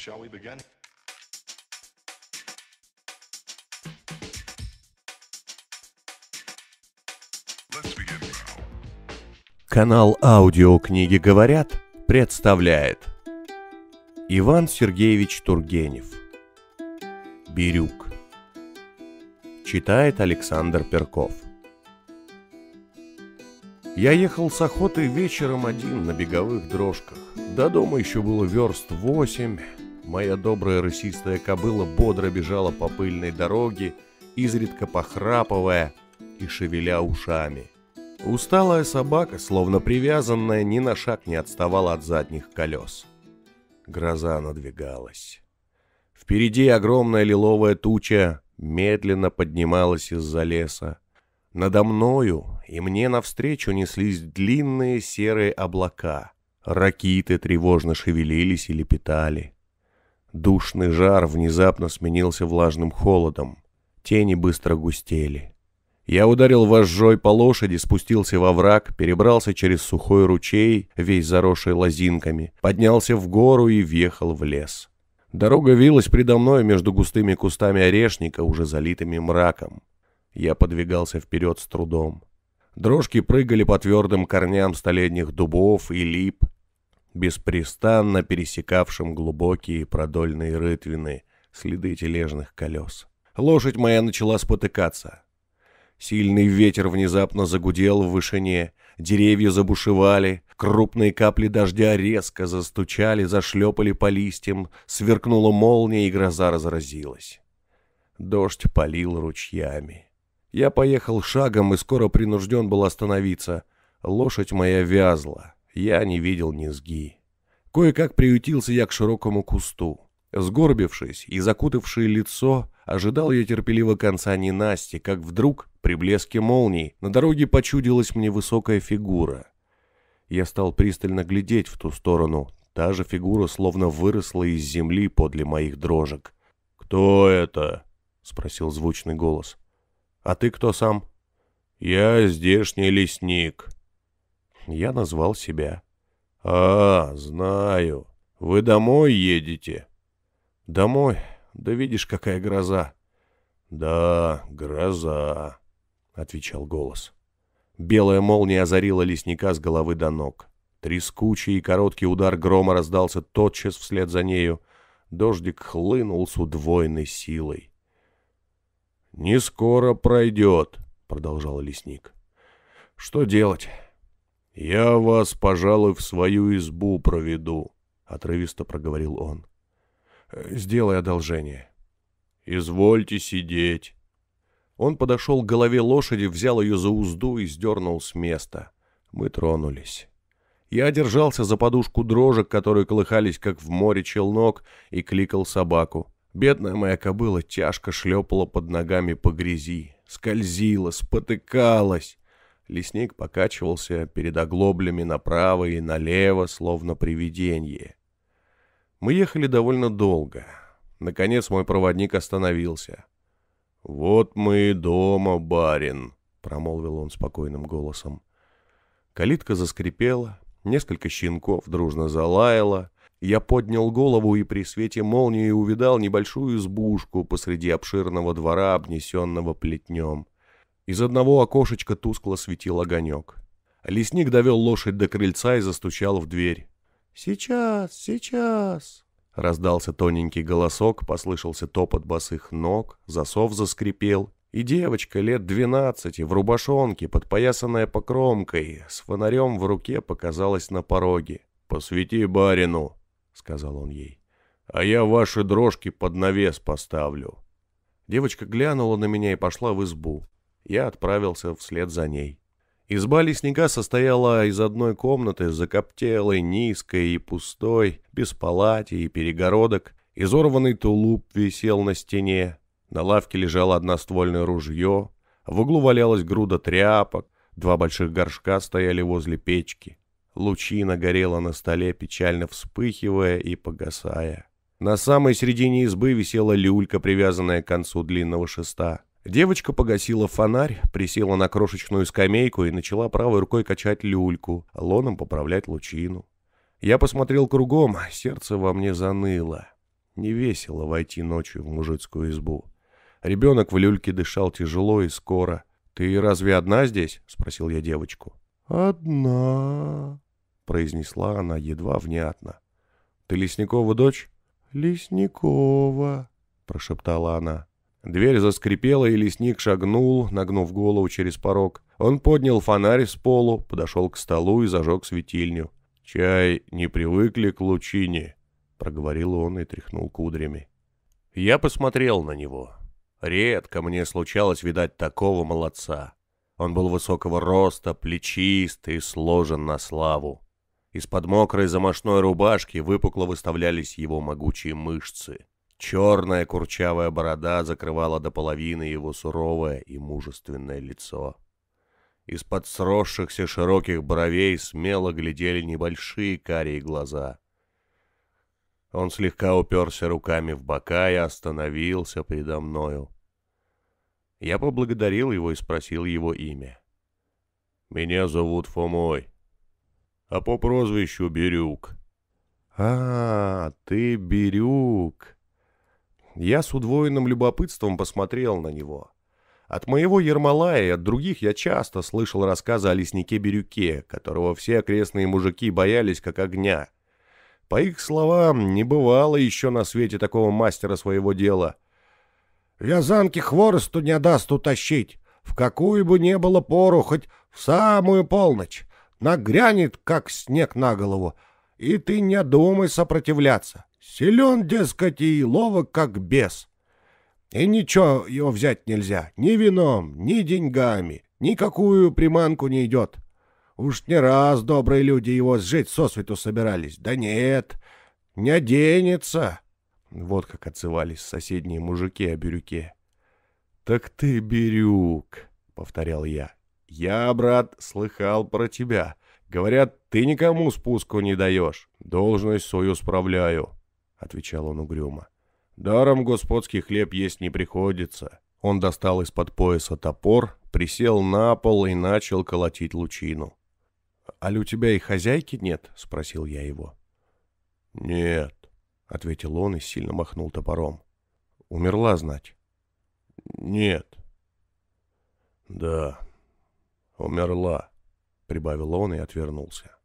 Shall we begin? Канал «Аудиокниги говорят» представляет Иван Сергеевич Тургенев Бирюк Читает Александр Перков Я ехал с охоты вечером один на беговых дрожках. До дома еще было верст восемь. Моя добрая рысистая кобыла бодро бежала по пыльной дороге, изредка похрапывая и шевеля ушами. Усталая собака, словно привязанная, ни на шаг не отставала от задних колес. Гроза надвигалась. Впереди огромная лиловая туча медленно поднималась из-за леса. Надо мною и мне навстречу неслись длинные серые облака. Ракиты тревожно шевелились и лепетали. Душный жар внезапно сменился влажным холодом. Тени быстро густели. Я ударил вожжой по лошади, спустился во враг, перебрался через сухой ручей, весь заросший лозинками, поднялся в гору и въехал в лес. Дорога вилась предо мной между густыми кустами орешника, уже залитыми мраком. Я подвигался вперед с трудом. Дрожки прыгали по твердым корням столетних дубов и лип, беспрестанно пересекавшим глубокие продольные рытвины, следы тележных колес. Лошадь моя начала спотыкаться. Сильный ветер внезапно загудел в вышине, деревья забушевали, крупные капли дождя резко застучали, зашлепали по листьям, сверкнула молния и гроза разразилась. Дождь полил ручьями. Я поехал шагом и скоро принужден был остановиться. Лошадь моя вязла, я не видел низги. Кое-как приютился я к широкому кусту. Сгорбившись и закутавший лицо, ожидал я терпеливо конца ненасти, как вдруг, при блеске молний, на дороге почудилась мне высокая фигура. Я стал пристально глядеть в ту сторону. Та же фигура словно выросла из земли подле моих дрожек. «Кто это?» — спросил звучный голос. «А ты кто сам?» «Я здешний лесник». Я назвал себя. «А, знаю. Вы домой едете?» «Домой? Да видишь, какая гроза!» «Да, гроза», — отвечал голос. Белая молния озарила лесника с головы до ног. Трескучий и короткий удар грома раздался тотчас вслед за нею. Дождик хлынул с удвоенной силой. «Не скоро пройдет», — продолжал лесник. «Что делать?» «Я вас, пожалуй, в свою избу проведу», — отрывисто проговорил он. «Сделай одолжение». «Извольте сидеть». Он подошел к голове лошади, взял ее за узду и сдернул с места. Мы тронулись. Я держался за подушку дрожек, которые колыхались, как в море челнок, и кликал собаку. Бедная моя кобыла тяжко шлепала под ногами по грязи, скользила, спотыкалась. Лесник покачивался перед оглоблями направо и налево, словно привидение. Мы ехали довольно долго. Наконец мой проводник остановился. «Вот мы и дома, барин», — промолвил он спокойным голосом. Калитка заскрипела, несколько щенков дружно залаяло. Я поднял голову и при свете молнии увидал небольшую избушку посреди обширного двора, обнесенного плетнем. Из одного окошечка тускло светил огонек. Лесник довел лошадь до крыльца и застучал в дверь. «Сейчас, сейчас!» Раздался тоненький голосок, послышался топот босых ног, засов заскрипел, и девочка лет двенадцати в рубашонке, подпоясанная покромкой, с фонарем в руке показалась на пороге. «Посвети барину», — сказал он ей, — «а я ваши дрожки под навес поставлю». Девочка глянула на меня и пошла в избу. Я отправился вслед за ней. Изба лесника состояла из одной комнаты, закоптелой, низкой и пустой, без палати и перегородок. Изорванный тулуп висел на стене. На лавке лежало одноствольное ружье. В углу валялась груда тряпок. Два больших горшка стояли возле печки. Лучина горела на столе, печально вспыхивая и погасая. На самой середине избы висела люлька, привязанная к концу длинного шеста. Девочка погасила фонарь, присела на крошечную скамейку и начала правой рукой качать люльку, лоном поправлять лучину. Я посмотрел кругом, сердце во мне заныло. Не весело войти ночью в мужицкую избу. Ребенок в люльке дышал тяжело и скоро. «Ты разве одна здесь?» — спросил я девочку. «Одна», — произнесла она едва внятно. «Ты Лесникова дочь?» «Лесникова», — прошептала она. Дверь заскрипела, и лесник шагнул, нагнув голову через порог. Он поднял фонарь с полу, подошел к столу и зажег светильню. «Чай не привыкли к лучине», — проговорил он и тряхнул кудрями. Я посмотрел на него. Редко мне случалось видать такого молодца. Он был высокого роста, плечист и сложен на славу. Из-под мокрой замашной рубашки выпукло выставлялись его могучие мышцы. Черная курчавая борода закрывала до половины его суровое и мужественное лицо. Из-под сросшихся широких бровей смело глядели небольшие карие глаза. Он слегка уперся руками в бока и остановился передо мною. Я поблагодарил его и спросил его имя. «Меня зовут Фомой, а по прозвищу Бирюк». «А, ты Бирюк!» Я с удвоенным любопытством посмотрел на него. От моего Ермолая и от других я часто слышал рассказы о леснике-бирюке, которого все окрестные мужики боялись как огня. По их словам, не бывало еще на свете такого мастера своего дела. «Вязанки хворосту не даст утащить, в какую бы ни было пору, хоть в самую полночь. Нагрянет, как снег на голову, и ты не думай сопротивляться. Силен, дескать, и ловок, как бес. И ничего его взять нельзя, ни вином, ни деньгами, никакую приманку не идет. Уж не раз добрые люди его сжить сосвету собирались. Да нет, не оденется. Вот как отзывались соседние мужики о Бирюке. «Так ты Бирюк», — повторял я. «Я, брат, слыхал про тебя. Говорят, ты никому спуску не даешь. Должность свою справляю отвечал он угрюмо. «Даром господский хлеб есть не приходится». Он достал из-под пояса топор, присел на пол и начал колотить лучину. «А у тебя и хозяйки нет?» — спросил я его. «Нет», — ответил он и сильно махнул топором. «Умерла, знать?» «Нет». «Да, умерла», — прибавил он и отвернулся.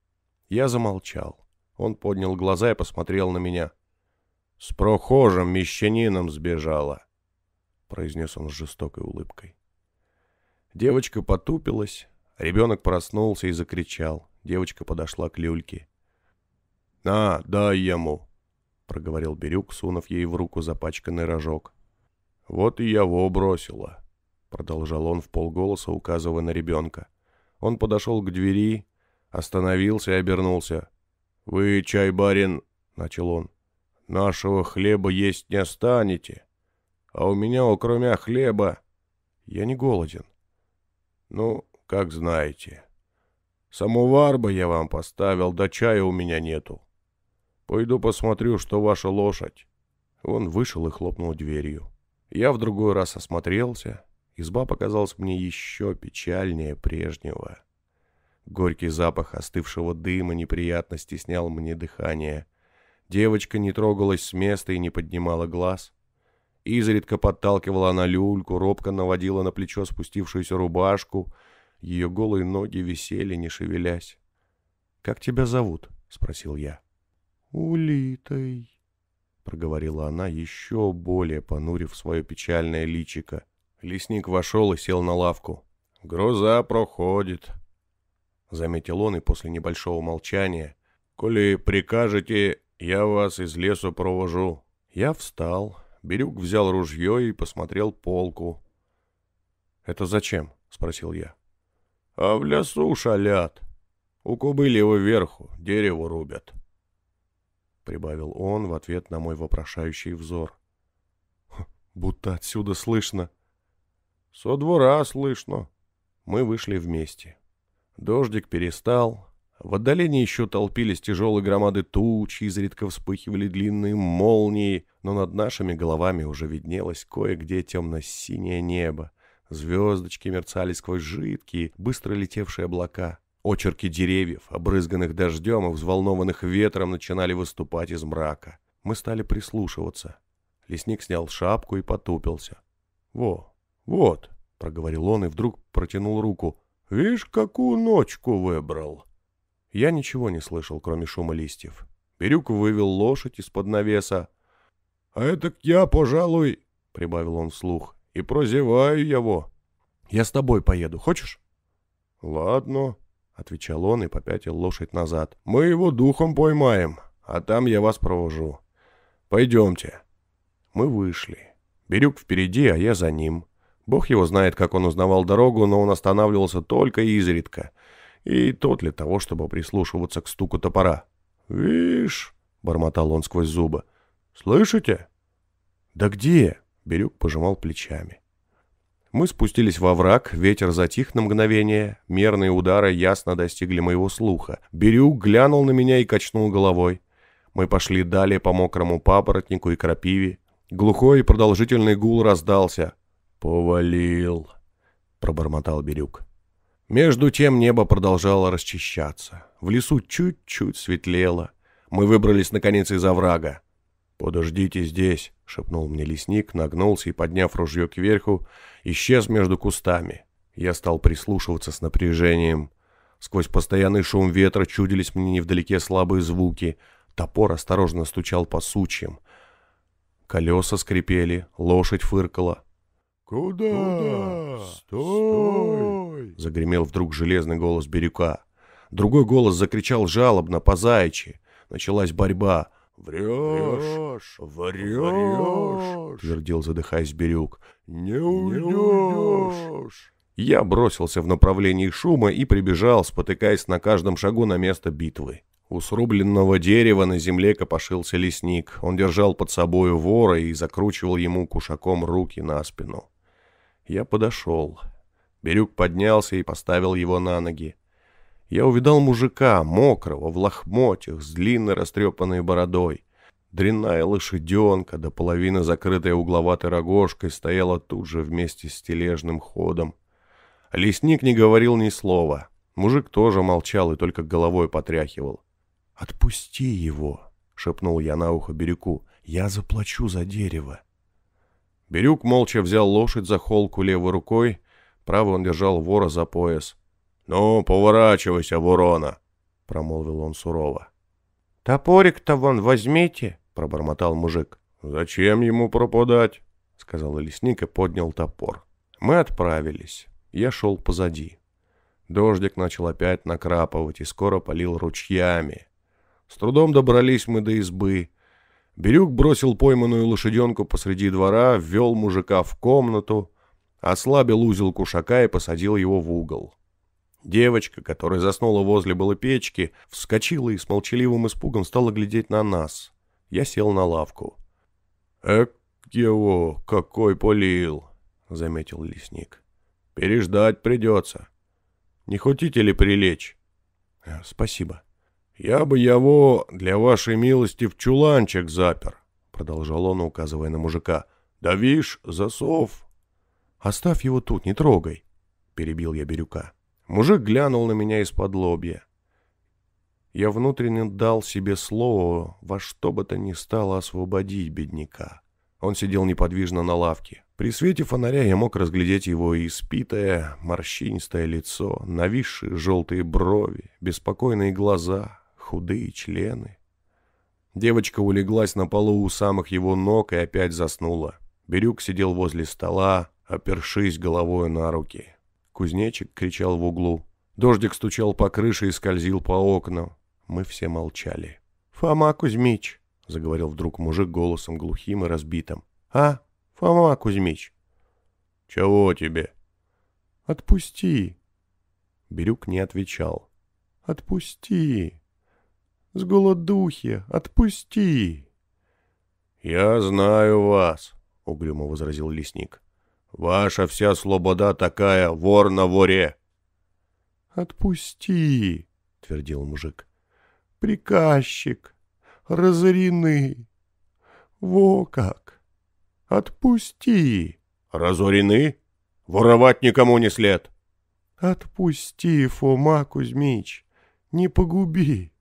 Я замолчал. Он поднял глаза и посмотрел на меня — «С прохожим мещанином сбежала», — произнес он с жестокой улыбкой. Девочка потупилась, ребенок проснулся и закричал. Девочка подошла к люльке. «На, дай ему», — проговорил Бирюк, сунув ей в руку запачканный рожок. «Вот и его бросила», — продолжал он в полголоса, указывая на ребенка. Он подошел к двери, остановился и обернулся. «Вы, чай, барин», — начал он, Нашего хлеба есть не станете. А у меня, окромя хлеба, я не голоден. Ну, как знаете. Самовар бы я вам поставил, да чая у меня нету. Пойду посмотрю, что ваша лошадь. Он вышел и хлопнул дверью. Я в другой раз осмотрелся. Изба показалась мне еще печальнее прежнего. Горький запах остывшего дыма неприятно стеснял мне дыхание. Девочка не трогалась с места и не поднимала глаз. Изредка подталкивала она люльку, робко наводила на плечо спустившуюся рубашку. Ее голые ноги висели, не шевелясь. «Как тебя зовут?» — спросил я. «Улитой», — проговорила она, еще более понурив свое печальное личико. Лесник вошел и сел на лавку. «Гроза проходит», — заметил он и после небольшого молчания. «Коли прикажете, «Я вас из лесу провожу». Я встал. Бирюк взял ружье и посмотрел полку. «Это зачем?» — спросил я. «А в лесу шалят. У кобыльего верху дерево рубят». Прибавил он в ответ на мой вопрошающий взор. «Будто отсюда слышно». «Со двора слышно». Мы вышли вместе. Дождик перестал, в отдалении еще толпились тяжелые громады туч, изредка вспыхивали длинные молнии, но над нашими головами уже виднелось кое-где темно-синее небо. Звездочки мерцали сквозь жидкие, быстро летевшие облака. Очерки деревьев, обрызганных дождем и взволнованных ветром, начинали выступать из мрака. Мы стали прислушиваться. Лесник снял шапку и потупился. «Во, вот», — проговорил он и вдруг протянул руку. «Вишь, какую ночку выбрал!» Я ничего не слышал, кроме шума листьев. Бирюк вывел лошадь из-под навеса. «А это я, пожалуй», — прибавил он вслух, — «и прозеваю его». «Я с тобой поеду, хочешь?» «Ладно», — отвечал он и попятил лошадь назад. «Мы его духом поймаем, а там я вас провожу. Пойдемте». Мы вышли. Бирюк впереди, а я за ним. Бог его знает, как он узнавал дорогу, но он останавливался только изредка. И тот для того, чтобы прислушиваться к стуку топора. «Вишь», — бормотал он сквозь зубы, — «слышите?» «Да где?» — Бирюк пожимал плечами. Мы спустились во враг, ветер затих на мгновение, мерные удары ясно достигли моего слуха. Бирюк глянул на меня и качнул головой. Мы пошли далее по мокрому папоротнику и крапиве. Глухой и продолжительный гул раздался. «Повалил», — пробормотал Бирюк. Между тем небо продолжало расчищаться. В лесу чуть-чуть светлело. Мы выбрались, наконец, из оврага. «Подождите здесь», — шепнул мне лесник, нагнулся и, подняв ружье кверху, исчез между кустами. Я стал прислушиваться с напряжением. Сквозь постоянный шум ветра чудились мне невдалеке слабые звуки. Топор осторожно стучал по сучьям. Колеса скрипели, лошадь фыркала. «Куда? Куда? Стой!» Загремел вдруг железный голос Бирюка. Другой голос закричал жалобно, по-заячьи. Началась борьба. «Врешь! Врешь!» — твердил, задыхаясь Бирюк. «Не уйдешь!» Я бросился в направлении шума и прибежал, спотыкаясь на каждом шагу на место битвы. У срубленного дерева на земле копошился лесник. Он держал под собою вора и закручивал ему кушаком руки на спину. Я подошел. Бирюк поднялся и поставил его на ноги. Я увидал мужика, мокрого, в лохмотьях, с длинной растрепанной бородой. Дрянная лошаденка, до половины закрытая угловатой рогожкой, стояла тут же вместе с тележным ходом. Лесник не говорил ни слова. Мужик тоже молчал и только головой потряхивал. «Отпусти его!» — шепнул я на ухо Бирюку. «Я заплачу за дерево!» Бирюк молча взял лошадь за холку левой рукой, правой он держал вора за пояс. «Ну, поворачивайся, ворона!» — промолвил он сурово. «Топорик-то вон возьмите!» — пробормотал мужик. «Зачем ему пропадать?» — сказал лесник и поднял топор. Мы отправились. Я шел позади. Дождик начал опять накрапывать и скоро полил ручьями. С трудом добрались мы до избы. Бирюк бросил пойманную лошаденку посреди двора, ввел мужика в комнату, ослабил узел кушака и посадил его в угол. Девочка, которая заснула возле было печки, вскочила и с молчаливым испугом стала глядеть на нас. Я сел на лавку. «Эк его, какой полил!» — заметил лесник. «Переждать придется. Не хотите ли прилечь?» «Э, «Спасибо». «Я бы его для вашей милости в чуланчик запер», — продолжал он, указывая на мужика. «Да вишь, засов». «Оставь его тут, не трогай», — перебил я Бирюка. Мужик глянул на меня из-под лобья. Я внутренне дал себе слово во что бы то ни стало освободить бедняка. Он сидел неподвижно на лавке. При свете фонаря я мог разглядеть его испитое, морщинистое лицо, нависшие желтые брови, беспокойные глаза, худые члены. Девочка улеглась на полу у самых его ног и опять заснула. Бирюк сидел возле стола, опершись головой на руки. Кузнечик кричал в углу. Дождик стучал по крыше и скользил по окнам. Мы все молчали. «Фома Кузьмич», — заговорил вдруг мужик голосом глухим и разбитым. «А, Фома Кузьмич?» «Чего тебе?» «Отпусти». Бирюк не отвечал. «Отпусти». С голодухи, отпусти!» «Я знаю вас», — угрюмо возразил лесник. «Ваша вся слобода такая, вор на воре!» «Отпусти!» — твердил мужик. «Приказчик! Разорены! Во как! Отпусти!» «Разорены? Воровать никому не след!» «Отпусти, Фома Кузьмич! Не погуби!»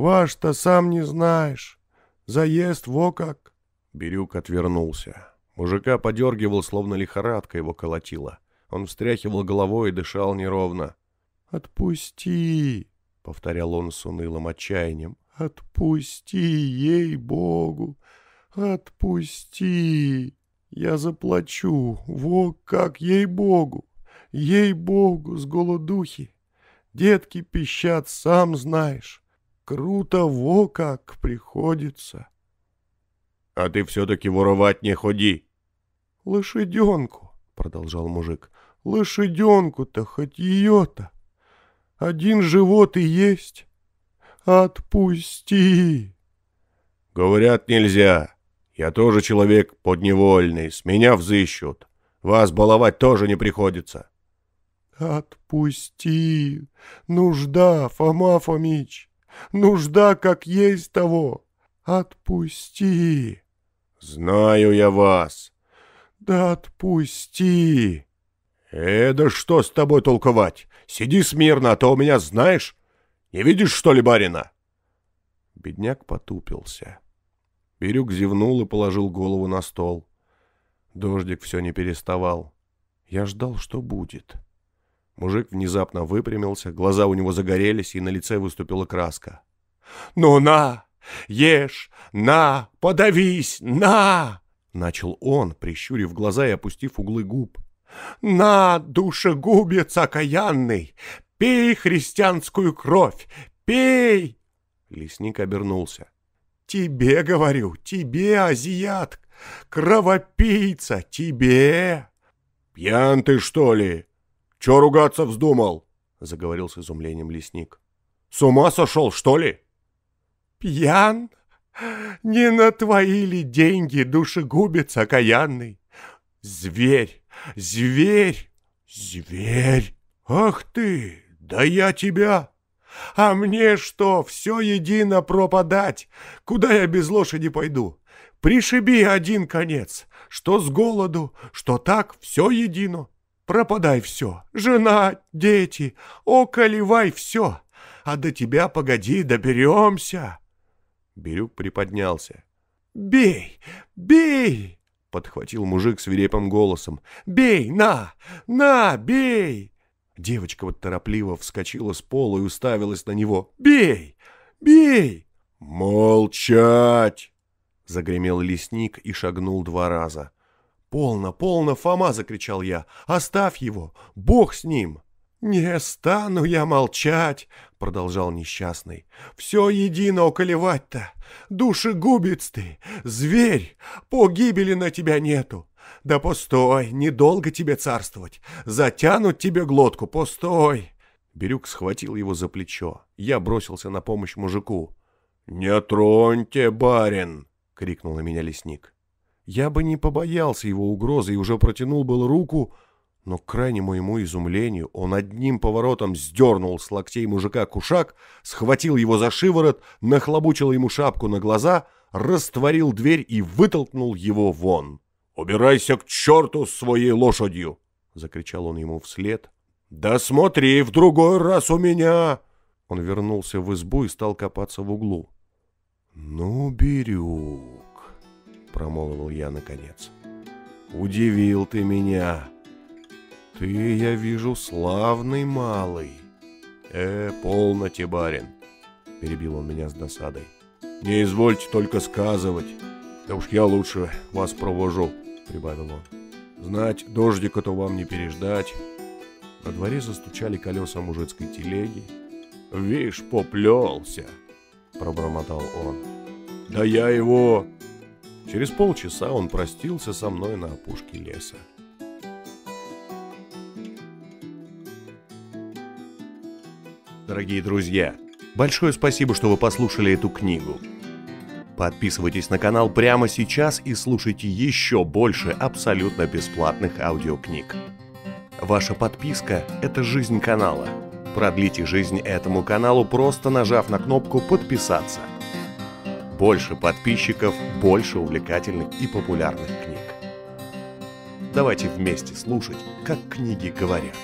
Ваш-то сам не знаешь. Заезд, во как!» Бирюк отвернулся. Мужика подергивал, словно лихорадка его колотила. Он встряхивал головой и дышал неровно. «Отпусти!» — повторял он с унылым отчаянием. «Отпусти, ей-богу! Отпусти! Я заплачу, во как, ей-богу! Ей-богу, с голодухи! Детки пищат, сам знаешь. Круто, во как приходится!» «А ты все-таки воровать не ходи!» «Лошаденку!» — продолжал мужик. «Лошаденку-то, хоть ее-то! Один живот и есть! Отпусти!» «Говорят, нельзя. Я тоже человек подневольный, с меня взыщут. Вас баловать тоже не приходится». «Отпусти! Нужда, Фома Фомич! Нужда, как есть того! Отпусти!» «Знаю я вас!» «Да отпусти!» «Э, да что с тобой толковать? Сиди смирно, а то у меня, знаешь, не видишь, что ли, барина?» Бедняк потупился. Бирюк зевнул и положил голову на стол. Дождик все не переставал. Я ждал, что будет. Мужик внезапно выпрямился, глаза у него загорелись, и на лице выступила краска. «Ну на! Ешь! На! Подавись! На!» Начал он, прищурив глаза и опустив углы губ. «На, душегубец окаянный! Пей христианскую кровь! Пей!» Лесник обернулся. «Тебе, говорю, тебе, азиат! Кровопийца, тебе!» «Пьян ты, что ли? Че ругаться вздумал?» — заговорил с изумлением лесник. «С ума сошел, что ли?» «Пьян? Не на твои ли деньги, душегубец окаянный? Зверь, зверь, зверь! Ах ты, да я тебя! А мне что, все едино пропадать? Куда я без лошади пойду? Пришиби один конец, что с голоду, что так, все едино. Пропадай все, жена, дети, околивай все, а до тебя, погоди, доберемся. Бирюк приподнялся. «Бей! Бей!» — подхватил мужик свирепым голосом. «Бей! На! На! Бей!» Девочка вот торопливо вскочила с пола и уставилась на него. «Бей! Бей!» «Молчать!» — загремел лесник и шагнул два раза. «Полно, полно, Фома!» — закричал я. «Оставь его! Бог с ним!» «Не стану я молчать!» — продолжал несчастный. «Все едино околевать-то! Душегубец ты! Зверь! Погибели на тебя нету! Да постой, недолго тебе царствовать! Затянут тебе глотку, постой!» Бирюк схватил его за плечо. Я бросился на помощь мужику. «Не троньте, барин!» — крикнул на меня лесник. Я бы не побоялся его угрозы и уже протянул был руку, но к крайнему ему изумлению он одним поворотом сдернул с локтей мужика кушак, схватил его за шиворот, нахлобучил ему шапку на глаза, растворил дверь и вытолкнул его вон. «Убирайся к черту с своей лошадью!» — закричал он ему вслед. «Да смотри, в другой раз у меня!» Он вернулся в избу и стал копаться в углу. «Ну, Бирюк!» — промолвил я наконец. «Удивил ты меня!» «Ты, я вижу, славный малый!» «Э, полноте, барин!» — перебил он меня с досадой. «Не извольте только сказывать. Да уж я лучше вас провожу», — прибавил он. «Знать, дождика-то вам не переждать». На дворе застучали колеса мужицкой телеги. «Вишь, поплелся!» — пробормотал он. «Да я его...» Через полчаса он простился со мной на опушке леса. Дорогие друзья, большое спасибо, что вы послушали эту книгу. Подписывайтесь на канал прямо сейчас и слушайте еще больше абсолютно бесплатных аудиокниг. Ваша подписка – это жизнь канала. Продлите жизнь этому каналу, просто нажав на кнопку «Подписаться». Больше подписчиков, больше увлекательных и популярных книг. Давайте вместе слушать, как книги говорят.